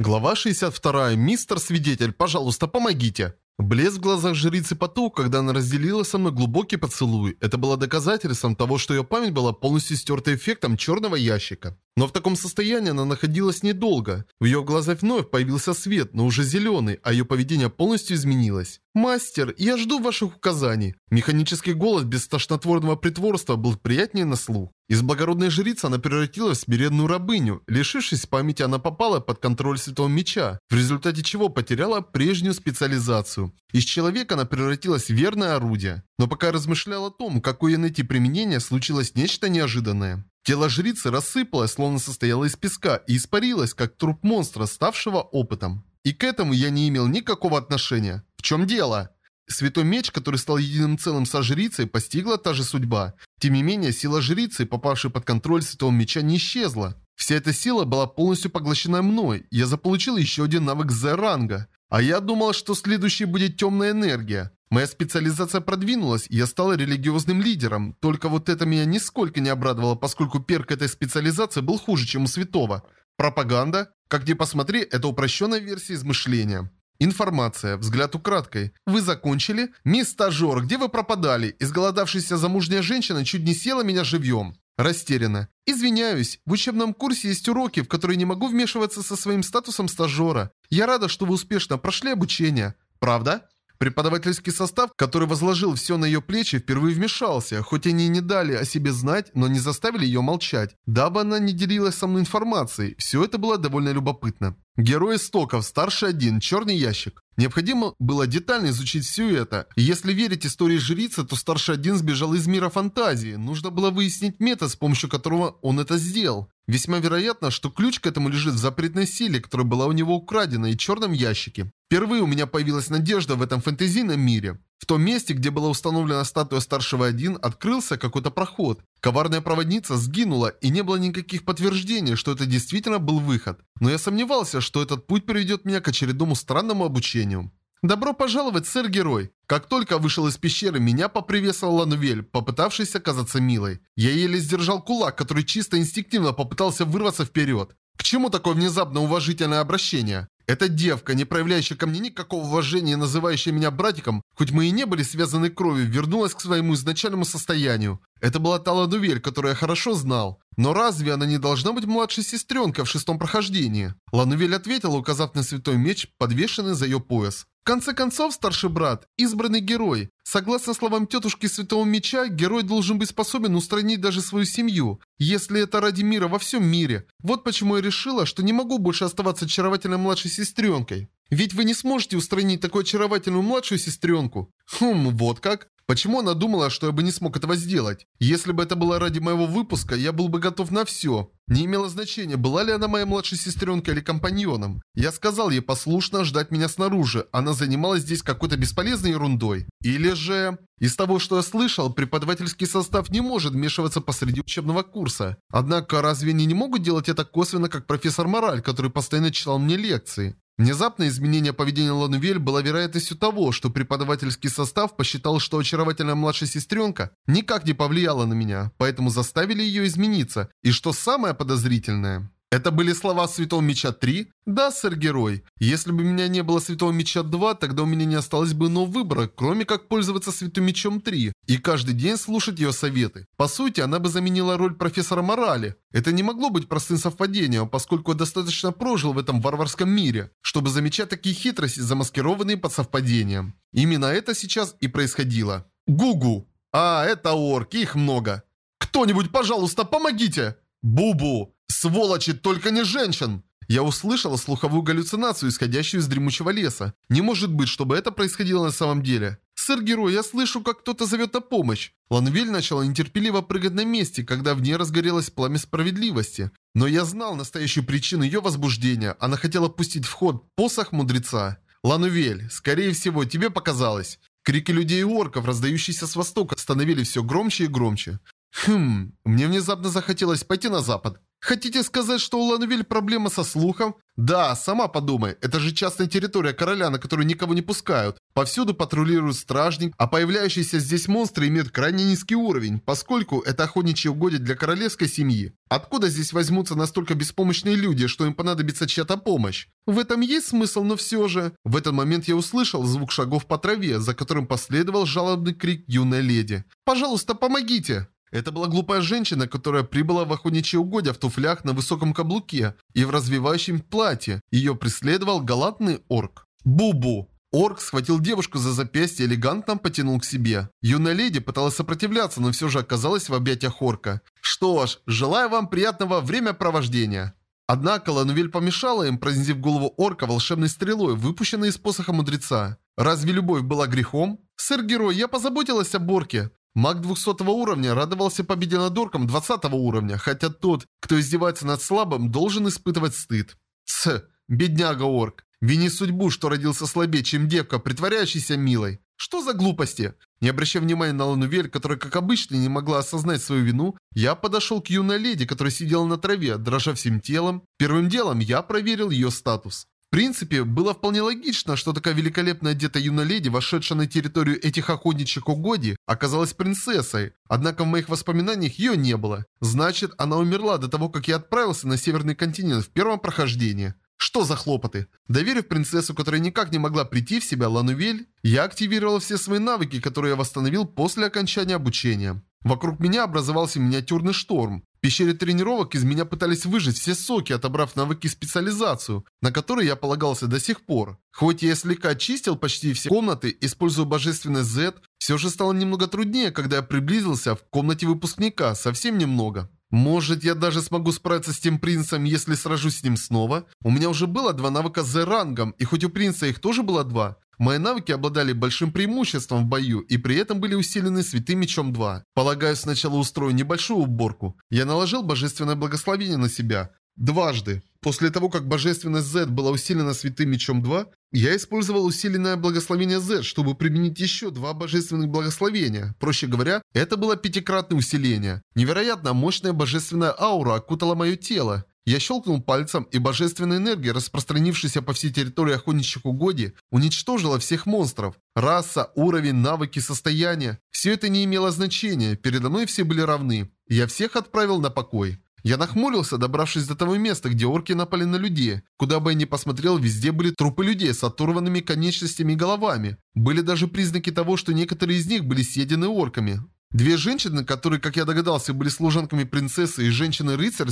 Глава 62. Мистер Свидетель, пожалуйста, помогите. Блеск в глазах жрицы потух, когда она разделила со мной глубокий поцелуй. Это было доказательством того, что ее память была полностью стерта эффектом черного ящика. Но в таком состоянии она находилась недолго. В ее глазах вновь появился свет, но уже зеленый, а ее поведение полностью изменилось. «Мастер, я жду ваших указаний». Механический голос без тошнотворного притворства был приятнее на слух. Из благородной жрицы она превратилась в смиренную рабыню. Лишившись памяти, она попала под контроль Святого Меча, в результате чего потеряла прежнюю специализацию. Из человека она превратилась в верное орудие. Но пока размышлял о том, какое найти применение, случилось нечто неожиданное. Тело жрицы рассыпалось, словно состояло из песка, и испарилось, как труп монстра, ставшего опытом. И к этому я не имел никакого отношения. В чем дело? Святой меч, который стал единым целым со жрицей, постигла та же судьба. Тем не менее, сила жрицы, попавшей под контроль святого меча, не исчезла. Вся эта сила была полностью поглощена мной. Я заполучил еще один навык Z-ранга. А я думал, что следующей будет темная энергия. Моя специализация продвинулась, и я стал религиозным лидером. Только вот это меня нисколько не обрадовало, поскольку перк этой специализации был хуже, чем у святого. Пропаганда? Как ни посмотри, это упрощенная версия измышления. Информация. Взгляд украдкой. Вы закончили? Мисс стажер, где вы пропадали? Изголодавшаяся замужняя женщина чуть не села меня живьем. Растеряна. Извиняюсь, в учебном курсе есть уроки, в которые не могу вмешиваться со своим статусом стажера. Я рада, что вы успешно прошли обучение. Правда? Преподавательский состав, который возложил все на ее плечи, впервые вмешался, хоть они и не дали о себе знать, но не заставили ее молчать, дабы она не делилась со мной информацией. Все это было довольно любопытно. Герой истоков, старший один, черный ящик. Необходимо было детально изучить все это. Если верить истории жрицы, то старший один сбежал из мира фантазии. Нужно было выяснить метод, с помощью которого он это сделал. Весьма вероятно, что ключ к этому лежит в запретной силе, которая была у него украдена и черном ящике. Впервые у меня появилась надежда в этом фэнтезийном мире. В том месте, где была установлена статуя старшего один, открылся какой-то проход. Коварная проводница сгинула, и не было никаких подтверждений, что это действительно был выход. Но я сомневался, что этот путь приведет меня к очередному странному обучению. «Добро пожаловать, сэр-герой!» Как только вышел из пещеры, меня поприветствовал Ланувель, попытавшийся казаться милой. Я еле сдержал кулак, который чисто инстинктивно попытался вырваться вперед. К чему такое внезапно уважительное обращение? Эта девка, не проявляющая ко мне никакого уважения называющая меня братиком, хоть мы и не были связаны кровью, вернулась к своему изначальному состоянию. Это была та Ладувель, которую я хорошо знал. Но разве она не должна быть младшей сестренкой в шестом прохождении? Ланувель ответила, указав на святой меч, подвешенный за ее пояс. В конце концов, старший брат – избранный герой. Согласно словам тетушки Святого Меча, герой должен быть способен устранить даже свою семью, если это ради мира во всем мире. Вот почему я решила, что не могу больше оставаться очаровательной младшей сестренкой. Ведь вы не сможете устранить такую очаровательную младшую сестренку. Хм, вот как? Почему она думала, что я бы не смог этого сделать? Если бы это было ради моего выпуска, я был бы готов на все. Не имело значения, была ли она моей младшей сестренкой или компаньоном. Я сказал ей послушно ждать меня снаружи. Она занималась здесь какой-то бесполезной ерундой. Или же... Из того, что я слышал, преподавательский состав не может вмешиваться посреди учебного курса. Однако, разве они не могут делать это косвенно, как профессор Мораль, который постоянно читал мне лекции? Внезапное изменение поведения Ланувель было вероятностью того, что преподавательский состав посчитал, что очаровательная младшая сестренка никак не повлияла на меня, поэтому заставили ее измениться. И что самое подозрительное... Это были слова Святого Меча 3? Да, сэр-герой. Если бы у меня не было Святого Меча 2, тогда у меня не осталось бы иного выбора, кроме как пользоваться Святым Мечом 3 и каждый день слушать ее советы. По сути, она бы заменила роль профессора Морали. Это не могло быть простым совпадением, поскольку я достаточно прожил в этом варварском мире, чтобы замечать такие хитрости, замаскированные под совпадением. Именно это сейчас и происходило. Гугу. А, это орки, их много. Кто-нибудь, пожалуйста, помогите! Бубу. Сволочи, только не женщин! Я услышала слуховую галлюцинацию, исходящую из дремучего леса. Не может быть, чтобы это происходило на самом деле. «Сэр-герой, я слышу, как кто-то зовет на помощь!» Ланвель начала нетерпеливо прыгать на месте, когда в ней разгорелось пламя справедливости. Но я знал настоящую причину ее возбуждения. Она хотела пустить в ход посох мудреца. «Ланувель, скорее всего, тебе показалось». Крики людей и орков, раздающиеся с востока, становились все громче и громче. Хм, мне внезапно захотелось пойти на запад. Хотите сказать, что у Ланувель проблема со слухом? Да, сама подумай, это же частная территория короля, на которую никого не пускают. Повсюду патрулирует стражник, а появляющиеся здесь монстры имеют крайне низкий уровень, поскольку это охотничьи угодья для королевской семьи. Откуда здесь возьмутся настолько беспомощные люди, что им понадобится чья-то помощь? В этом есть смысл, но все же... В этот момент я услышал звук шагов по траве, за которым последовал жалобный крик юной леди. «Пожалуйста, помогите!» Это была глупая женщина, которая прибыла в охотничье угодья в туфлях на высоком каблуке и в развивающем платье. Ее преследовал галатный орк. Бубу. Орк схватил девушку за запястье и элегантно потянул к себе. Юная леди пыталась сопротивляться, но все же оказалась в объятиях орка. Что ж, желаю вам приятного времяпровождения. Однако Ланувель помешала им, пронзив голову орка волшебной стрелой, выпущенной из посоха мудреца. Разве любовь была грехом? Сэр-герой, я позаботилась о Борке. Маг 200 уровня радовался победе над орком 20 уровня, хотя тот, кто издевается над слабым, должен испытывать стыд. Ц, бедняга-орк. Вини судьбу, что родился слабее, чем девка, притворяющаяся милой. Что за глупости? Не обращая внимания на Ланувель, которая, как обычно, не могла осознать свою вину, я подошел к юной леди, которая сидела на траве, дрожа всем телом. Первым делом я проверил ее статус. В принципе, было вполне логично, что такая великолепная одетая юная леди, вошедшая на территорию этих охотничьих угодий, оказалась принцессой. Однако в моих воспоминаниях ее не было. Значит, она умерла до того, как я отправился на Северный континент в первом прохождении. Что за хлопоты? Доверив принцессу, которая никак не могла прийти в себя, Ланувель, я активировал все свои навыки, которые я восстановил после окончания обучения. Вокруг меня образовался миниатюрный шторм. В пещере тренировок из меня пытались выжать все соки, отобрав навыки специализацию, на которые я полагался до сих пор. Хоть я слегка очистил почти все комнаты, используя божественный Z, все же стало немного труднее, когда я приблизился в комнате выпускника, совсем немного. Может, я даже смогу справиться с тем принцем, если сражусь с ним снова? У меня уже было два навыка с рангом, и хоть у принца их тоже было два, Мои навыки обладали большим преимуществом в бою и при этом были усилены Святым Мечом 2. Полагаю, сначала устрою небольшую уборку. Я наложил Божественное Благословение на себя. Дважды. После того, как Божественность Z была усилена Святым Мечом 2, я использовал усиленное Благословение Z, чтобы применить еще два Божественных Благословения. Проще говоря, это было пятикратное усиление. Невероятно мощная Божественная аура окутала мое тело. Я щелкнул пальцем, и божественная энергия, распространившаяся по всей территории охотничьих угодий, уничтожила всех монстров. Раса, уровень, навыки, состояние – все это не имело значения, передо мной все были равны. Я всех отправил на покой. Я нахмурился, добравшись до того места, где орки напали на людей. Куда бы я ни посмотрел, везде были трупы людей с оторванными конечностями и головами. Были даже признаки того, что некоторые из них были съедены орками. Две женщины, которые, как я догадался, были служанками принцессы и женщины-рыцарь,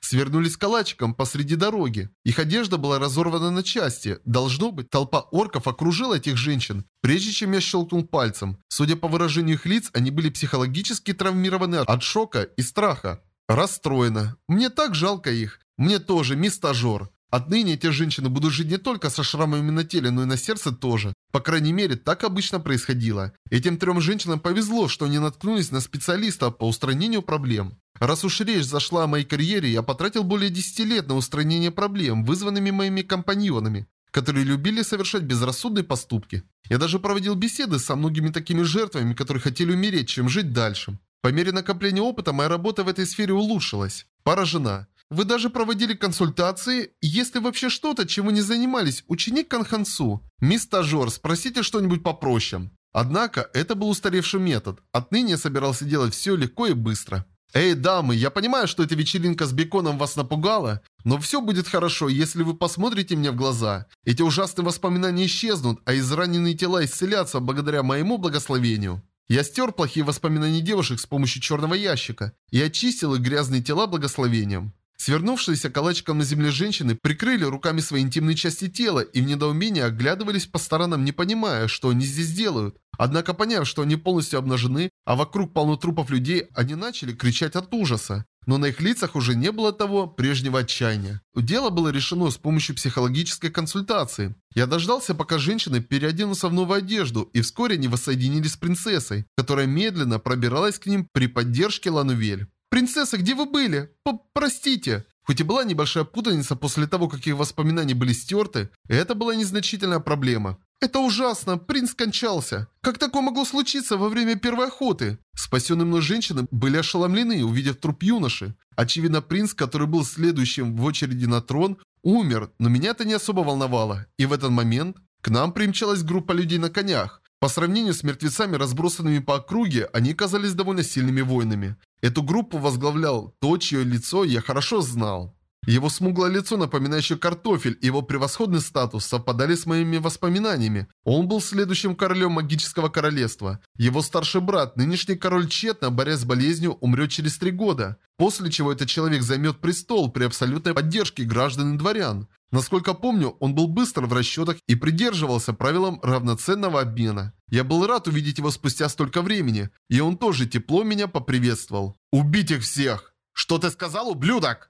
свернулись калачиком посреди дороги. Их одежда была разорвана на части. Должно быть, толпа орков окружила этих женщин, прежде чем я щелкнул пальцем. Судя по выражению их лиц, они были психологически травмированы от шока и страха. Расстроена. Мне так жалко их. Мне тоже, мисс стажер. Отныне эти женщины будут жить не только со шрамами на теле, но и на сердце тоже. По крайней мере, так обычно происходило. Этим трем женщинам повезло, что они наткнулись на специалиста по устранению проблем. Раз уж речь зашла о моей карьере, я потратил более 10 лет на устранение проблем, вызванными моими компаньонами, которые любили совершать безрассудные поступки. Я даже проводил беседы со многими такими жертвами, которые хотели умереть, чем жить дальше. По мере накопления опыта моя работа в этой сфере улучшилась. Поражена. Вы даже проводили консультации, если вообще что-то, чем вы не занимались, ученик Канхансу. Мисс стажер, спросите что-нибудь попроще. Однако, это был устаревший метод. Отныне я собирался делать все легко и быстро. Эй, дамы, я понимаю, что эта вечеринка с беконом вас напугала, но все будет хорошо, если вы посмотрите мне в глаза. Эти ужасные воспоминания исчезнут, а израненные тела исцелятся благодаря моему благословению. Я стер плохие воспоминания девушек с помощью черного ящика и очистил их грязные тела благословением. Свернувшиеся калачиком на земле женщины прикрыли руками свои интимные части тела и в недоумении оглядывались по сторонам, не понимая, что они здесь делают. Однако, поняв, что они полностью обнажены, а вокруг полно трупов людей, они начали кричать от ужаса. Но на их лицах уже не было того прежнего отчаяния. Дело было решено с помощью психологической консультации. Я дождался, пока женщины переоденутся в новую одежду, и вскоре они воссоединились с принцессой, которая медленно пробиралась к ним при поддержке Ланувель. «Принцесса, где вы были? П Простите!» Хоть и была небольшая путаница после того, как их воспоминания были стерты, это была незначительная проблема. Это ужасно, принц скончался. Как такое могло случиться во время первой охоты? Спасенные мной женщины были ошеломлены, увидев труп юноши. Очевидно, принц, который был следующим в очереди на трон, умер, но меня это не особо волновало. И в этот момент к нам примчалась группа людей на конях. По сравнению с мертвецами, разбросанными по округе, они казались довольно сильными воинами. Эту группу возглавлял то, чье лицо я хорошо знал. Его смуглое лицо, напоминающее картофель, и его превосходный статус совпадали с моими воспоминаниями. Он был следующим королем магического королевства. Его старший брат, нынешний король тщетно, борясь с болезнью, умрет через три года. После чего этот человек займет престол при абсолютной поддержке граждан и дворян. Насколько помню, он был быстр в расчетах и придерживался правилам равноценного обмена. Я был рад увидеть его спустя столько времени, и он тоже тепло меня поприветствовал. «Убить их всех!» «Что ты сказал, ублюдок?»